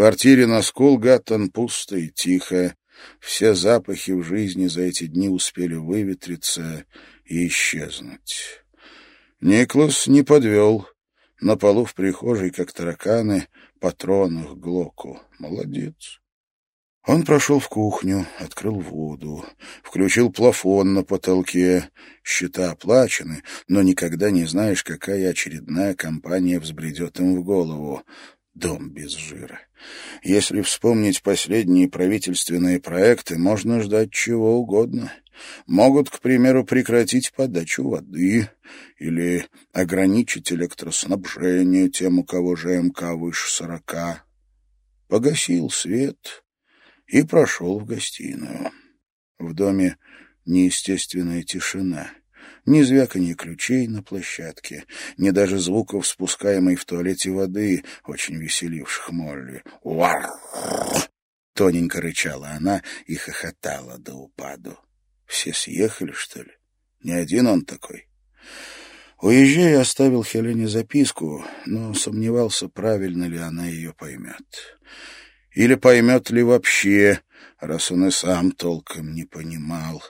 квартире на Скулгаттон пусто и тихо. Все запахи в жизни за эти дни успели выветриться и исчезнуть. Никлас не подвел. На полу в прихожей, как тараканы, патронах Глоку. Молодец. Он прошел в кухню, открыл воду, включил плафон на потолке. Счета оплачены, но никогда не знаешь, какая очередная компания взбредет им в голову. Дом без жира. Если вспомнить последние правительственные проекты, можно ждать чего угодно. Могут, к примеру, прекратить подачу воды или ограничить электроснабжение тем, у кого ЖМК выше сорока. Погасил свет и прошел в гостиную. В доме неестественная тишина. Ни звяканье ключей на площадке, ни даже звуков спускаемой в туалете воды, очень веселивших Молли. «Уар!» — тоненько рычала она и хохотала до упаду. «Все съехали, что ли? Не один он такой?» Уезжая, оставил Хелене записку, но сомневался, правильно ли она ее поймет. Или поймет ли вообще, раз он и сам толком не понимал.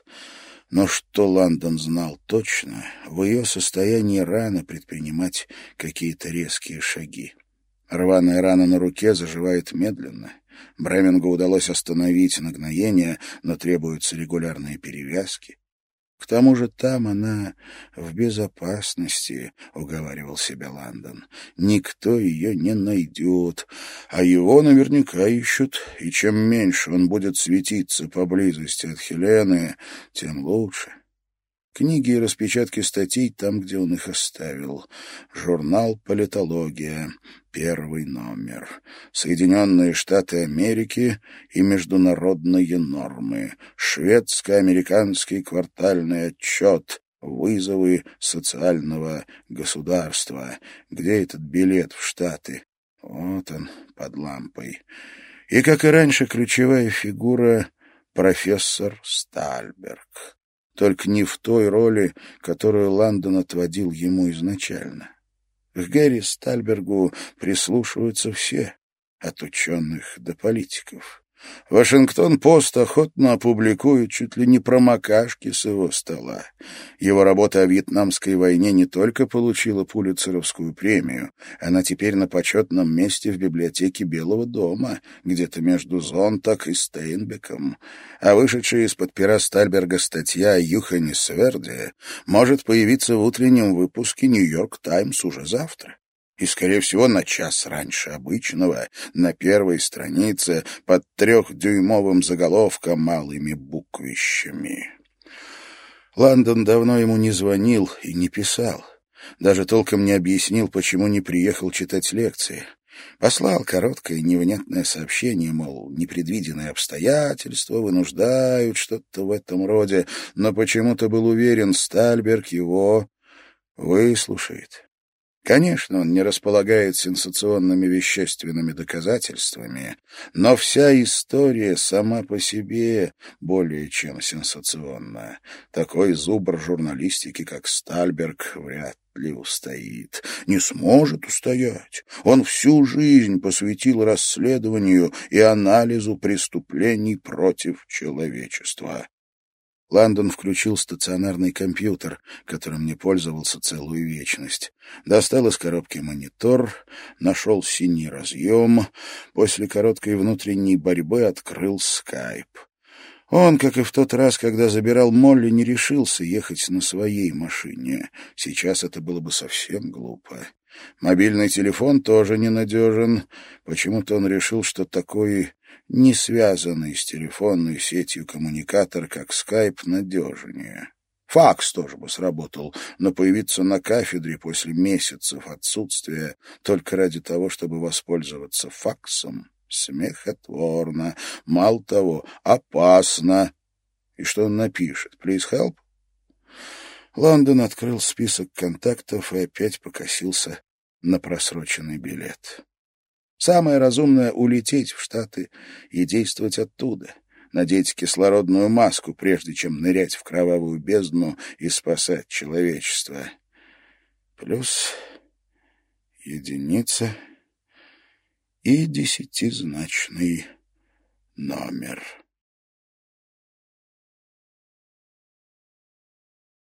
Но что Лондон знал точно, в ее состоянии рано предпринимать какие-то резкие шаги. Рваная рана на руке заживает медленно. Бремингу удалось остановить нагноение, но требуются регулярные перевязки. К тому же там она в безопасности, — уговаривал себя Лондон. Никто ее не найдет, а его наверняка ищут, и чем меньше он будет светиться поблизости от Хелены, тем лучше. Книги и распечатки статей там, где он их оставил. Журнал «Политология», первый номер. Соединенные Штаты Америки и международные нормы. Шведско-американский квартальный отчет. Вызовы социального государства. Где этот билет в Штаты? Вот он, под лампой. И, как и раньше, ключевая фигура — профессор Стальберг только не в той роли, которую Лондон отводил ему изначально. К Гэри Стальбергу прислушиваются все, от ученых до политиков. Вашингтон-Пост охотно опубликует чуть ли не промокашки с его стола. Его работа о Вьетнамской войне не только получила Пулитцеровскую премию, она теперь на почетном месте в библиотеке Белого дома, где-то между Зонтак и Стейнбеком. А вышедшая из-под пера Стальберга статья о Юхане Сверде может появиться в утреннем выпуске «Нью-Йорк Таймс» уже завтра и, скорее всего, на час раньше обычного, на первой странице под трехдюймовым заголовком малыми буквищами. Лондон давно ему не звонил и не писал. Даже толком не объяснил, почему не приехал читать лекции. Послал короткое невнятное сообщение, мол, непредвиденные обстоятельства вынуждают что-то в этом роде, но почему-то был уверен, Стальберг его выслушает. Конечно, он не располагает сенсационными вещественными доказательствами, но вся история сама по себе более чем сенсационна. Такой зубр журналистики, как Стальберг, вряд ли устоит, не сможет устоять. Он всю жизнь посвятил расследованию и анализу преступлений против человечества. Лондон включил стационарный компьютер, которым не пользовался целую вечность. Достал из коробки монитор, нашел синий разъем. После короткой внутренней борьбы открыл скайп. Он, как и в тот раз, когда забирал Молли, не решился ехать на своей машине. Сейчас это было бы совсем глупо. Мобильный телефон тоже ненадежен. Почему-то он решил, что такой не связанный с телефонной сетью коммуникатор, как скайп, надежнее. Факс тоже бы сработал, но появиться на кафедре после месяцев отсутствия только ради того, чтобы воспользоваться факсом, смехотворно, мало того, опасно. И что он напишет? Please help? Лондон открыл список контактов и опять покосился на просроченный билет. Самое разумное — улететь в Штаты и действовать оттуда, надеть кислородную маску, прежде чем нырять в кровавую бездну и спасать человечество. Плюс единица, и десятизначный номер.